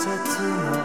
再自我。